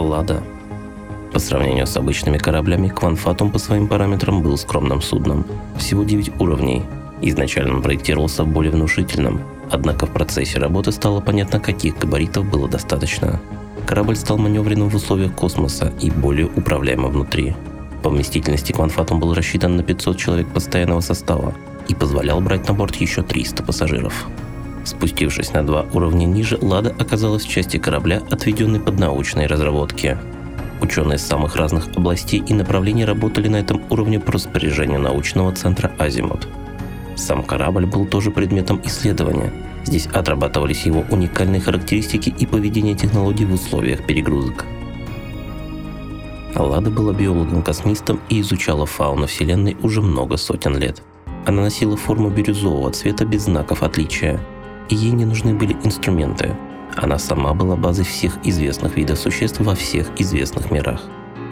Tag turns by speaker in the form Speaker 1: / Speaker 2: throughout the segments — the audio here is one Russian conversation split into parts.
Speaker 1: Лада. По сравнению с обычными кораблями, Кванфатум по своим параметрам был скромным судном. Всего 9 уровней. Изначально он проектировался более внушительным, однако в процессе работы стало понятно, каких габаритов было достаточно. Корабль стал маневренным в условиях космоса и более управляемым внутри. По вместительности Кванфатум был рассчитан на 500 человек постоянного состава и позволял брать на борт еще 300 пассажиров. Спустившись на два уровня ниже, Лада оказалась в части корабля, отведенной под научные разработки. Ученые с самых разных областей и направлений работали на этом уровне по распоряжению научного центра «Азимут». Сам корабль был тоже предметом исследования. Здесь отрабатывались его уникальные характеристики и поведение технологий в условиях перегрузок. Лада была биологом-космистом и изучала фауну Вселенной уже много сотен лет. Она носила форму бирюзового цвета без знаков отличия – ей не нужны были инструменты. Она сама была базой всех известных видов существ во всех известных мирах.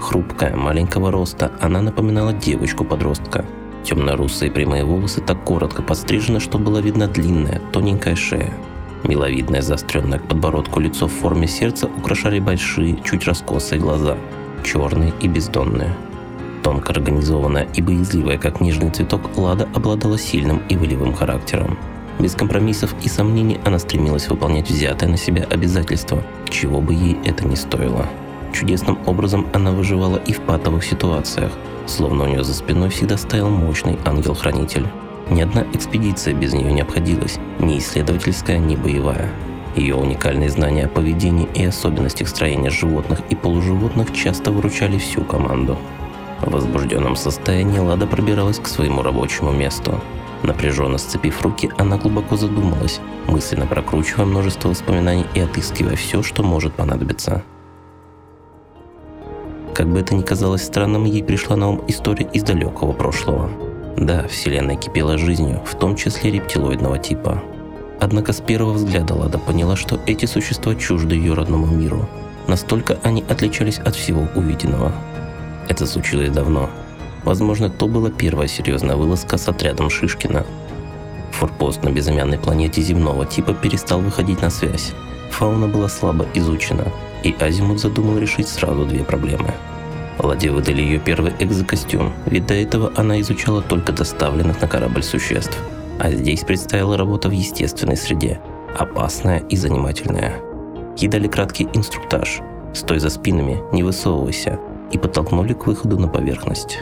Speaker 1: Хрупкая, маленького роста, она напоминала девочку-подростка. Темно-русые прямые волосы так коротко подстрижены, что была видна длинная, тоненькая шея. Миловидное, заостренное к подбородку лицо в форме сердца украшали большие, чуть раскосые глаза, черные и бездонные. Тонко организованная и боязливая, как нежный цветок, Лада обладала сильным и волевым характером. Без компромиссов и сомнений она стремилась выполнять взятое на себя обязательство, чего бы ей это ни стоило. Чудесным образом она выживала и в патовых ситуациях, словно у нее за спиной всегда стоял мощный ангел-хранитель. Ни одна экспедиция без нее не обходилась, ни исследовательская, ни боевая. Ее уникальные знания о поведении и особенностях строения животных и полуживотных часто выручали всю команду. В возбужденном состоянии Лада пробиралась к своему рабочему месту. Напряженно сцепив руки, она глубоко задумалась, мысленно прокручивая множество воспоминаний и отыскивая все, что может понадобиться. Как бы это ни казалось странным, ей пришла на ум история из далекого прошлого. Да, Вселенная кипела жизнью, в том числе рептилоидного типа. Однако с первого взгляда Лада поняла, что эти существа чужды ее родному миру. Настолько они отличались от всего увиденного. Это случилось давно, Возможно, то была первая серьезная вылазка с отрядом Шишкина. Форпост на безымянной планете земного типа перестал выходить на связь. Фауна была слабо изучена, и Азимут задумал решить сразу две проблемы. Ладе выдали ее первый экзокостюм, ведь до этого она изучала только доставленных на корабль существ. А здесь предстояла работа в естественной среде, опасная и занимательная. Ей дали краткий инструктаж «Стой за спинами, не высовывайся» и подтолкнули к выходу на поверхность.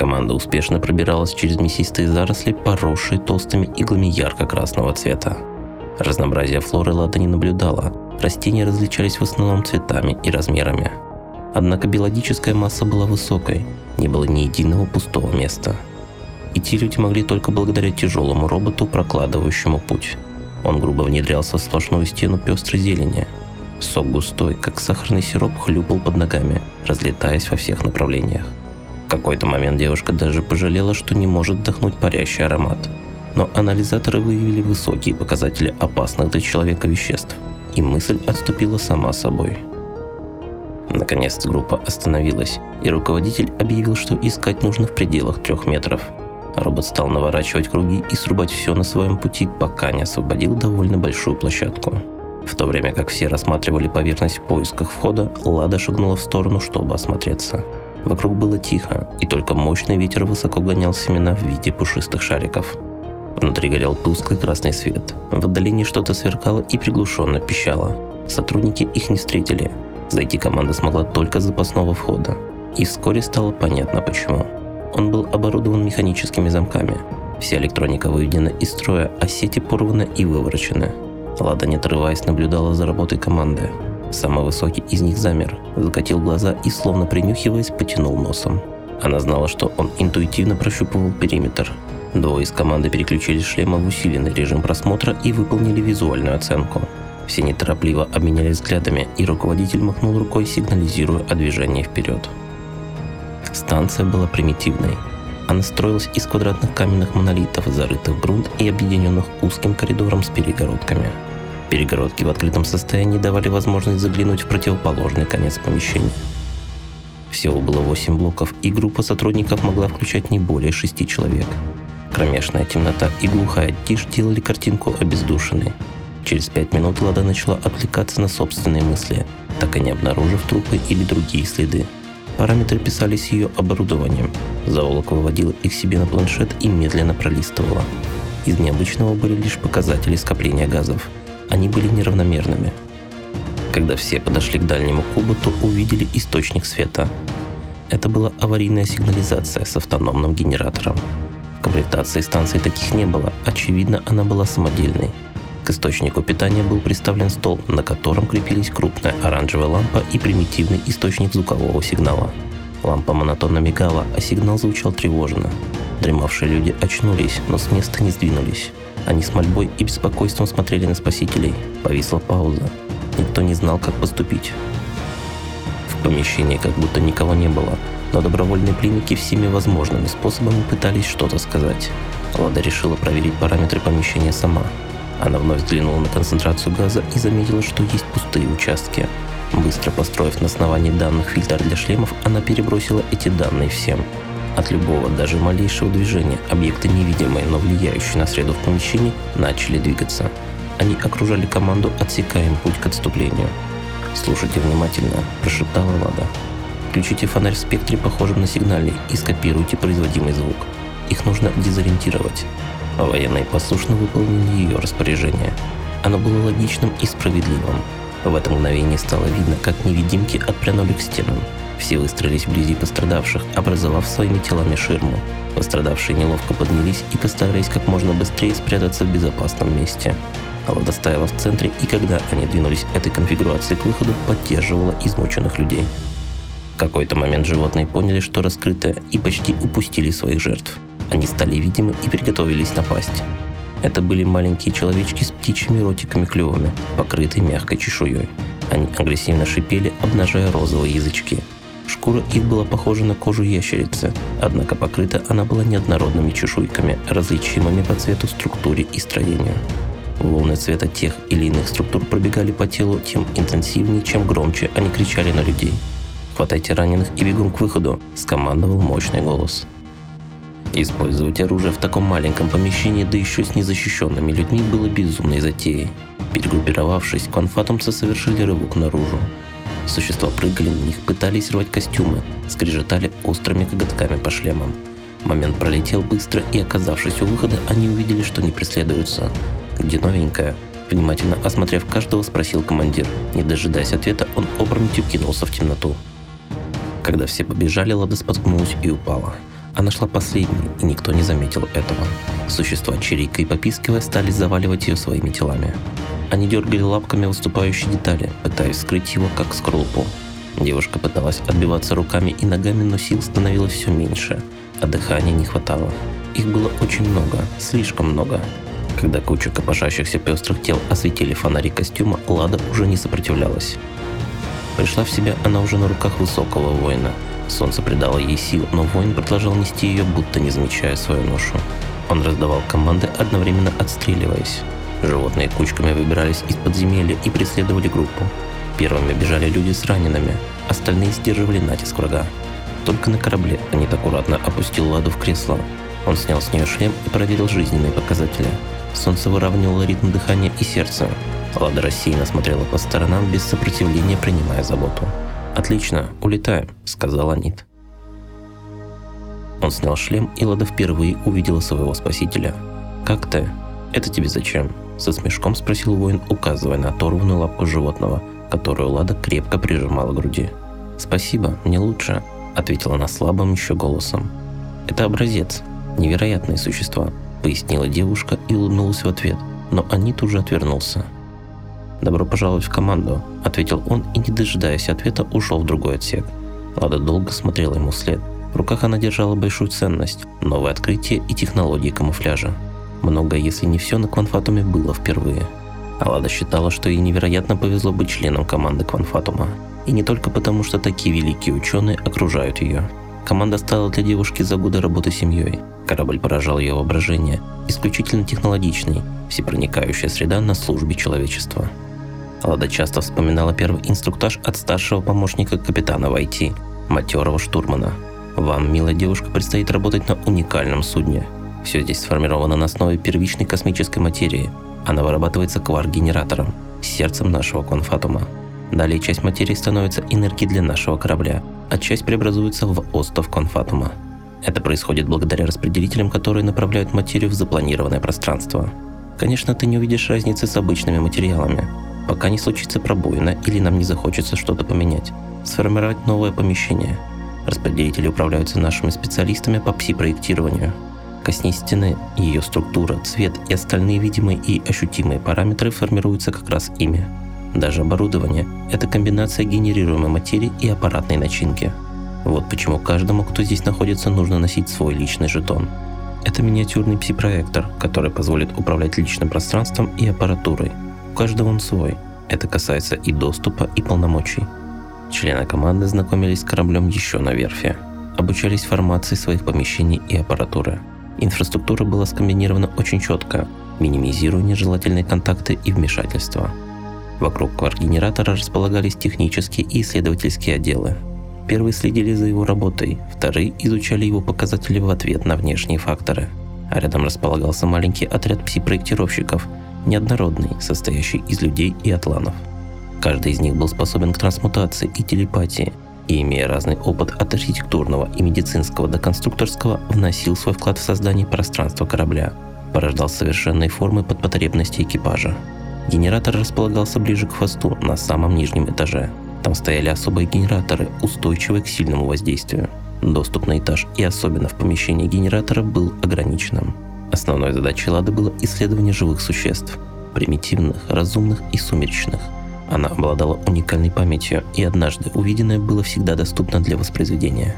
Speaker 1: Команда успешно пробиралась через мясистые заросли, поросшие толстыми иглами ярко-красного цвета. Разнообразие флоры Лада не наблюдала. Растения различались в основном цветами и размерами. Однако биологическая масса была высокой, не было ни единого пустого места. Идти люди могли только благодаря тяжелому роботу, прокладывающему путь. Он грубо внедрялся в сплошную стену пестрой зелени. Сок густой, как сахарный сироп, хлюпал под ногами, разлетаясь во всех направлениях какой-то момент девушка даже пожалела, что не может вдохнуть парящий аромат. Но анализаторы выявили высокие показатели опасных для человека веществ, и мысль отступила сама собой. Наконец-то группа остановилась, и руководитель объявил, что искать нужно в пределах трех метров. Робот стал наворачивать круги и срубать все на своем пути, пока не освободил довольно большую площадку. В то время как все рассматривали поверхность в поисках входа, Лада шагнула в сторону, чтобы осмотреться. Вокруг было тихо, и только мощный ветер высоко гонял семена в виде пушистых шариков. Внутри горел тусклый красный свет. В отдалении что-то сверкало и приглушенно пищало. Сотрудники их не встретили. Зайти команда смогла только с запасного входа. И вскоре стало понятно почему. Он был оборудован механическими замками. Вся электроника выведена из строя, а сети порваны и выворочены. Лада, не отрываясь, наблюдала за работой команды. Самый высокий из них замер, закатил глаза и, словно принюхиваясь, потянул носом. Она знала, что он интуитивно прощупывал периметр. Двое из команды переключили шлема в усиленный режим просмотра и выполнили визуальную оценку. Все неторопливо обменялись взглядами, и руководитель махнул рукой, сигнализируя о движении вперед. Станция была примитивной. Она строилась из квадратных каменных монолитов, зарытых в грунт и объединенных узким коридором с перегородками – Перегородки в открытом состоянии давали возможность заглянуть в противоположный конец помещения. Всего было 8 блоков, и группа сотрудников могла включать не более 6 человек. Кромешная темнота и глухая тишь делали картинку обездушенной. Через пять минут Лада начала отвлекаться на собственные мысли, так и не обнаружив трупы или другие следы. Параметры писались ее оборудованием. Зоолог выводила их себе на планшет и медленно пролистывала. Из необычного были лишь показатели скопления газов. Они были неравномерными. Когда все подошли к дальнему кубу, то увидели источник света. Это была аварийная сигнализация с автономным генератором. В комплектации станции таких не было, очевидно, она была самодельной. К источнику питания был представлен стол, на котором крепились крупная оранжевая лампа и примитивный источник звукового сигнала. Лампа монотонно мигала, а сигнал звучал тревожно. Дремавшие люди очнулись, но с места не сдвинулись. Они с мольбой и беспокойством смотрели на спасителей. Повисла пауза. Никто не знал, как поступить. В помещении как будто никого не было, но добровольные пленники всеми возможными способами пытались что-то сказать. Лада решила проверить параметры помещения сама. Она вновь взглянула на концентрацию газа и заметила, что есть пустые участки. Быстро построив на основании данных фильтр для шлемов, она перебросила эти данные всем. От любого, даже малейшего движения, объекты невидимые, но влияющие на среду в помещении, начали двигаться. Они окружали команду, отсекая им путь к отступлению. «Слушайте внимательно», – прошептала Лада. «Включите фонарь в спектре, похожем на сигнальный, и скопируйте производимый звук. Их нужно дезориентировать. Военные послушно выполнили ее распоряжение. Оно было логичным и справедливым. В это мгновение стало видно, как невидимки отпрянули к стенам. Все выстроились вблизи пострадавших, образовав своими телами ширму. Пострадавшие неловко поднялись и постарались как можно быстрее спрятаться в безопасном месте. Алла стояла в центре, и когда они двинулись этой конфигурацией к выходу, поддерживала измученных людей. В какой-то момент животные поняли, что раскрытое, и почти упустили своих жертв. Они стали видимы и приготовились напасть. Это были маленькие человечки с птичьими ротиками клювами, покрытые мягкой чешуей. Они агрессивно шипели, обнажая розовые язычки. Шкура их была похожа на кожу ящерицы, однако покрыта она была неоднородными чешуйками, различимыми по цвету, структуре и строению. Волны цвета тех или иных структур пробегали по телу тем интенсивнее, чем громче они кричали на людей. «Хватайте раненых и бегом к выходу!» – скомандовал мощный голос. Использовать оружие в таком маленьком помещении, да еще с незащищенными людьми, было безумной затеей. Перегруппировавшись, конфатумцы совершили рывок наружу. Существа прыгали на них, пытались рвать костюмы, скрежетали острыми коготками по шлемам. Момент пролетел быстро, и оказавшись у выхода, они увидели, что не преследуются. «Где новенькая?» Внимательно осмотрев каждого, спросил командир. Не дожидаясь ответа, он опрометью кинулся в темноту. Когда все побежали, Лада споткнулась и упала. Она шла последней, и никто не заметил этого. Существа, чирикая и попискивая, стали заваливать ее своими телами. Они дергали лапками выступающие детали, пытаясь скрыть его, как скорлупу. Девушка пыталась отбиваться руками и ногами, но сил становилось все меньше, а дыхания не хватало. Их было очень много, слишком много. Когда куча копошащихся пестрых тел осветили фонари костюма, Лада уже не сопротивлялась. Пришла в себя она уже на руках высокого воина – Солнце придало ей сил, но воин продолжал нести ее, будто не замечая свою ношу. Он раздавал команды, одновременно отстреливаясь. Животные кучками выбирались из подземелья и преследовали группу. Первыми бежали люди с ранеными, остальные сдерживали натиск врага. Только на корабле Анит аккуратно опустил Ладу в кресло. Он снял с нее шлем и проверил жизненные показатели. Солнце выравнивало ритм дыхания и сердца. Лада рассеянно смотрела по сторонам, без сопротивления принимая заботу. «Отлично, улетаем», — сказал Анит. Он снял шлем, и Лада впервые увидела своего спасителя. «Как ты? Это тебе зачем?» Со смешком спросил воин, указывая на оторванную лапку животного, которую Лада крепко прижимала к груди. «Спасибо, мне лучше», — ответила она слабым еще голосом. «Это образец. Невероятные существа», — пояснила девушка и улыбнулась в ответ, но Анит уже отвернулся. «Добро пожаловать в команду», — ответил он и, не дожидаясь ответа, ушел в другой отсек. Лада долго смотрела ему вслед. В руках она держала большую ценность – новое открытие и технологии камуфляжа. Многое, если не все, на Кванфатуме было впервые. А Лада считала, что ей невероятно повезло быть членом команды Кванфатума. И не только потому, что такие великие ученые окружают ее. Команда стала для девушки за годы работы семьей. Корабль поражал ее воображение. Исключительно технологичный, всепроникающая среда на службе человечества. Лада часто вспоминала первый инструктаж от старшего помощника капитана в IT, матерого штурмана. Вам, милая девушка, предстоит работать на уникальном судне. Все здесь сформировано на основе первичной космической материи. Она вырабатывается кварк-генератором, сердцем нашего конфатума. Далее часть материи становится энергией для нашего корабля, а часть преобразуется в остов конфатума. Это происходит благодаря распределителям, которые направляют материю в запланированное пространство. Конечно, ты не увидишь разницы с обычными материалами, пока не случится пробоина или нам не захочется что-то поменять, сформировать новое помещение. Распределители управляются нашими специалистами по пси-проектированию. Коснись стены, ее структура, цвет и остальные видимые и ощутимые параметры формируются как раз ими. Даже оборудование – это комбинация генерируемой материи и аппаратной начинки. Вот почему каждому, кто здесь находится, нужно носить свой личный жетон. Это миниатюрный пси-проектор, который позволит управлять личным пространством и аппаратурой. У каждого он свой. Это касается и доступа, и полномочий. Члены команды знакомились с кораблем еще на верфи, обучались формации своих помещений и аппаратуры. Инфраструктура была скомбинирована очень четко, минимизируя нежелательные контакты и вмешательства. Вокруг кварк-генератора располагались технические и исследовательские отделы. Первые следили за его работой, вторые изучали его показатели в ответ на внешние факторы. А рядом располагался маленький отряд пси-проектировщиков, неоднородный, состоящий из людей и атланов. Каждый из них был способен к трансмутации и телепатии, и, имея разный опыт от архитектурного и медицинского до конструкторского, вносил свой вклад в создание пространства корабля, порождал совершенные формы под потребности экипажа. Генератор располагался ближе к хвосту, на самом нижнем этаже. Там стояли особые генераторы, устойчивые к сильному воздействию. Доступ на этаж и особенно в помещении генератора был ограниченным. Основной задачей Лады было исследование живых существ – примитивных, разумных и сумеречных. Она обладала уникальной памятью, и однажды увиденное было всегда доступно для воспроизведения.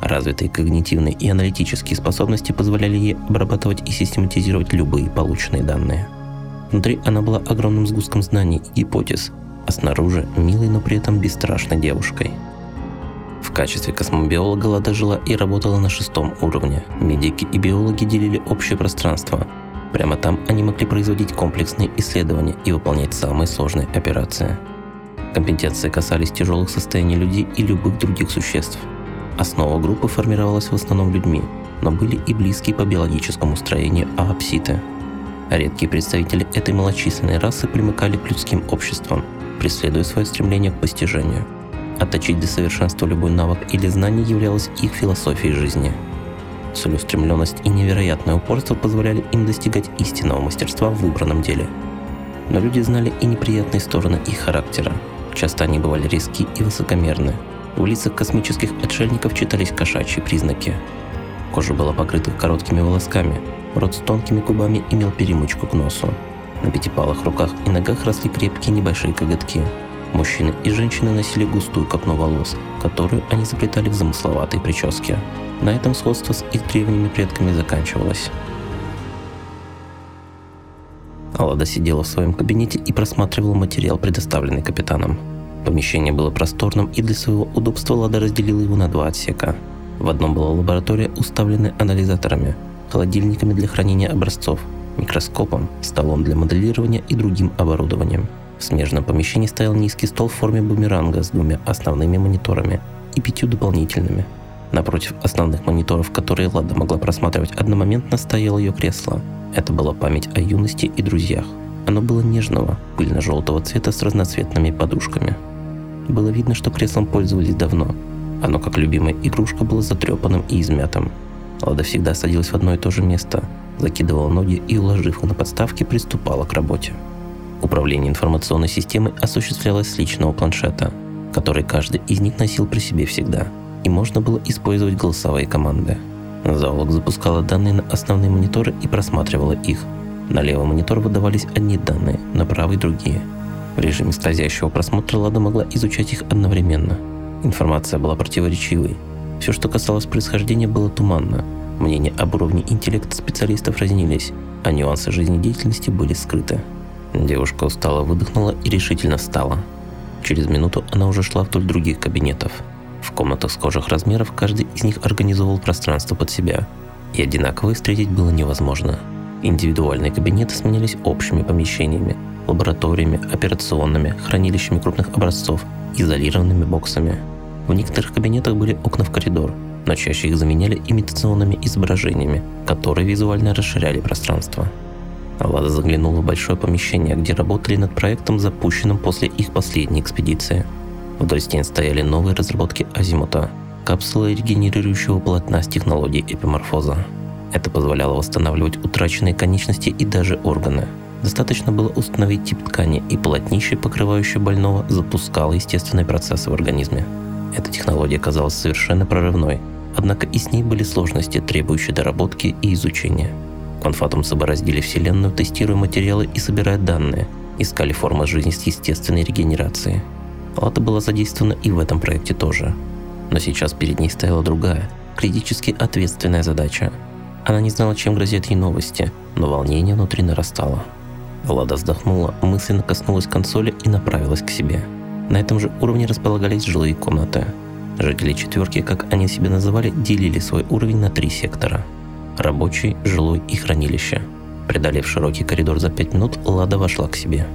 Speaker 1: Развитые когнитивные и аналитические способности позволяли ей обрабатывать и систематизировать любые полученные данные – Внутри она была огромным сгустком знаний и гипотез, а снаружи милой, но при этом бесстрашной девушкой. В качестве космобиолога Лада жила и работала на шестом уровне. Медики и биологи делили общее пространство. Прямо там они могли производить комплексные исследования и выполнять самые сложные операции. Компетенции касались тяжелых состояний людей и любых других существ. Основа группы формировалась в основном людьми, но были и близкие по биологическому строению аапситы – Редкие представители этой малочисленной расы примыкали к людским обществам, преследуя свое стремление к постижению. Отточить до совершенства любой навык или знание являлось их философией жизни. Целеустремленность и невероятное упорство позволяли им достигать истинного мастерства в выбранном деле. Но люди знали и неприятные стороны их характера. Часто они бывали резки и высокомерны. В лицах космических отшельников читались кошачьи признаки. Кожа была покрыта короткими волосками, Рот с тонкими губами имел перемычку к носу. На пятипалых руках и ногах росли крепкие небольшие коготки. Мужчины и женщины носили густую копну волос, которую они заплетали в замысловатые прически. На этом сходство с их древними предками заканчивалось. Алада сидела в своем кабинете и просматривала материал, предоставленный капитаном. Помещение было просторным, и для своего удобства Лада разделила его на два отсека. В одном была лаборатория, уставленная анализаторами, холодильниками для хранения образцов, микроскопом, столом для моделирования и другим оборудованием. В смежном помещении стоял низкий стол в форме бумеранга с двумя основными мониторами и пятью дополнительными. Напротив основных мониторов, которые Лада могла просматривать одномоментно, стояло ее кресло. Это была память о юности и друзьях. Оно было нежного, пыльно-желтого цвета с разноцветными подушками. Было видно, что креслом пользовались давно. Оно, как любимая игрушка, было затрепанным и измятым – Лада всегда садилась в одно и то же место, закидывала ноги и, уложив их на подставке, приступала к работе. Управление информационной системой осуществлялось с личного планшета, который каждый из них носил при себе всегда, и можно было использовать голосовые команды. Зоолог запускала данные на основные мониторы и просматривала их. На левый монитор выдавались одни данные, на правый – другие. В режиме скользящего просмотра Лада могла изучать их одновременно. Информация была противоречивой, все, что касалось происхождения, было туманно. Мнения об уровне интеллекта специалистов разнились, а нюансы жизнедеятельности были скрыты. Девушка устало выдохнула и решительно встала. Через минуту она уже шла вдоль других кабинетов. В комнатах схожих размеров каждый из них организовал пространство под себя, и одинаково встретить было невозможно. Индивидуальные кабинеты сменялись общими помещениями, лабораториями, операционными, хранилищами крупных образцов, изолированными боксами – в некоторых кабинетах были окна в коридор, но чаще их заменяли имитационными изображениями, которые визуально расширяли пространство. Лада заглянула в большое помещение, где работали над проектом, запущенным после их последней экспедиции. Вдоль стен стояли новые разработки Азимута, капсулы регенерирующего полотна с технологией эпиморфоза. Это позволяло восстанавливать утраченные конечности и даже органы. Достаточно было установить тип ткани, и полотнище, покрывающее больного, запускало естественные процессы в организме. Эта технология казалась совершенно прорывной, однако и с ней были сложности, требующие доработки и изучения. Конфатумсы бороздили Вселенную, тестируя материалы и собирая данные, искали формы жизни с естественной регенерацией. Лата была задействована и в этом проекте тоже. Но сейчас перед ней стояла другая, критически ответственная задача. Она не знала, чем грозят ей новости, но волнение внутри нарастало. Лада вздохнула, мысленно коснулась консоли и направилась к себе – на этом же уровне располагались жилые комнаты. Жители четверки, как они себя называли, делили свой уровень на три сектора. Рабочий, жилой и хранилище. Преодолев широкий коридор за пять минут, Лада вошла к себе.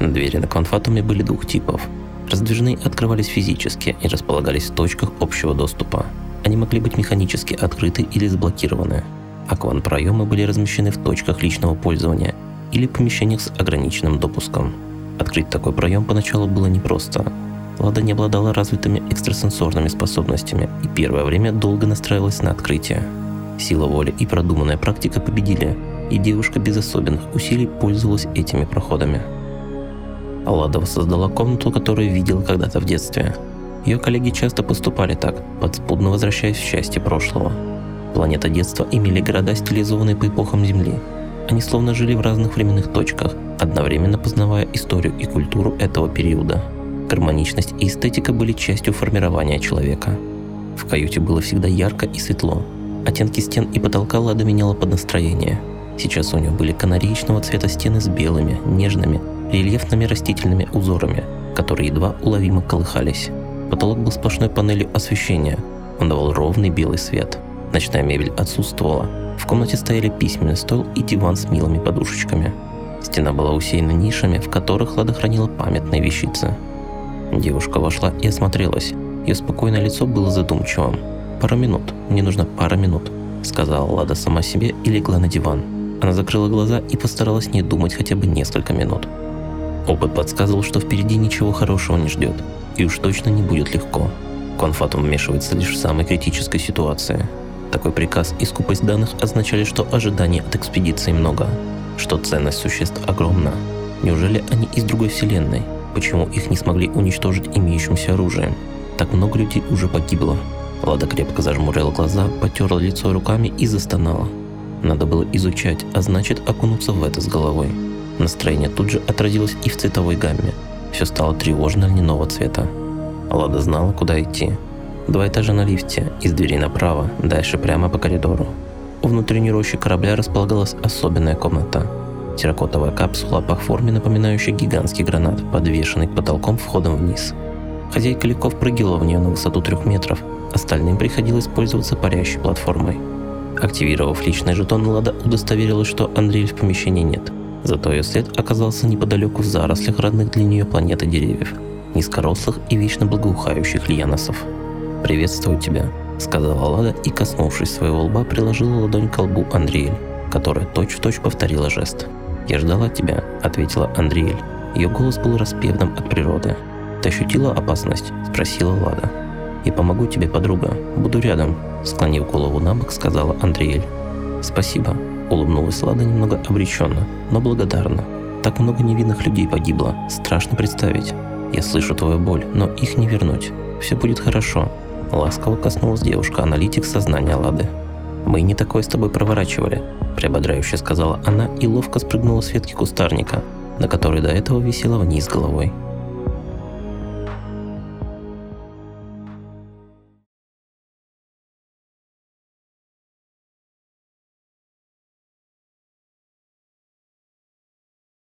Speaker 1: Двери на конфатуме были двух типов. Раздвижные открывались физически и располагались в точках общего доступа. Они могли быть механически открыты или заблокированы. А кван-проемы были размещены в точках личного пользования или помещениях с ограниченным допуском. Открыть такой проем поначалу было непросто. Лада не обладала развитыми экстрасенсорными способностями и первое время долго настраивалась на открытие. Сила воли и продуманная практика победили, и девушка без особенных усилий пользовалась этими проходами. Лада создала комнату, которую видела когда-то в детстве. Ее коллеги часто поступали так, подспудно возвращаясь в счастье прошлого. Планета детства имели города, стилизованные по эпохам Земли. Они словно жили в разных временных точках, одновременно познавая историю и культуру этого периода. Гармоничность и эстетика были частью формирования человека. В каюте было всегда ярко и светло. Оттенки стен и потолка Лада меняла под настроение. Сейчас у нее были канареечного цвета стены с белыми, нежными, рельефными растительными узорами, которые едва уловимо колыхались. Потолок был сплошной панелью освещения. Он давал ровный белый свет. Ночная мебель отсутствовала. В комнате стояли письменный стол и диван с милыми подушечками – Стена была усеяна нишами, в которых Лада хранила памятные вещицы. Девушка вошла и осмотрелась. Ее спокойное лицо было задумчивым. «Пару минут, мне нужно пара минут», — сказала Лада сама себе и легла на диван. Она закрыла глаза и постаралась не думать хотя бы несколько минут. Опыт подсказывал, что впереди ничего хорошего не ждет, и уж точно не будет легко. Конфатум вмешивается лишь в самой критической ситуации. Такой приказ и скупость данных означали, что ожиданий от экспедиции много, что ценность существ огромна. Неужели они из другой вселенной? Почему их не смогли уничтожить имеющимся оружием? Так много людей уже погибло. Лада крепко зажмурила глаза, потерла лицо руками и застонала. Надо было изучать, а значит окунуться в это с головой. Настроение тут же отразилось и в цветовой гамме. Все стало тревожно льняного цвета. Лада знала, куда идти. Два этажа на лифте, из двери направо, дальше прямо по коридору. У внутренней рощи корабля располагалась особенная комната. Терракотовая капсула по форме, напоминающая гигантский гранат, подвешенный к потолком входом вниз. Хозяйка легко впрыгивала в нее на высоту трех метров, остальным приходилось пользоваться парящей платформой. Активировав личный жетон, Лада удостоверилась, что Андрея в помещении нет. Зато ее след оказался неподалеку в зарослях родных для нее планеты деревьев, низкорослых и вечно благоухающих льяносов. «Приветствую тебя», — сказала Лада и, коснувшись своего лба, приложила ладонь к лбу Андриэль, которая точь-в-точь повторила жест. «Я ждала тебя», — ответила Андриэль. Ее голос был распевным от природы. «Ты ощутила опасность?» — спросила Лада. «Я помогу тебе, подруга. Буду рядом», — склонив голову на бок, сказала Андриэль. «Спасибо», — улыбнулась Лада немного обреченно, но благодарна. «Так много невинных людей погибло. Страшно представить. Я слышу твою боль, но их не вернуть. Все будет хорошо. Ласково коснулась девушка-аналитик сознания Лады. «Мы не такое с тобой проворачивали», – приободряюще сказала она и ловко спрыгнула с ветки кустарника, на которой до этого висела вниз головой.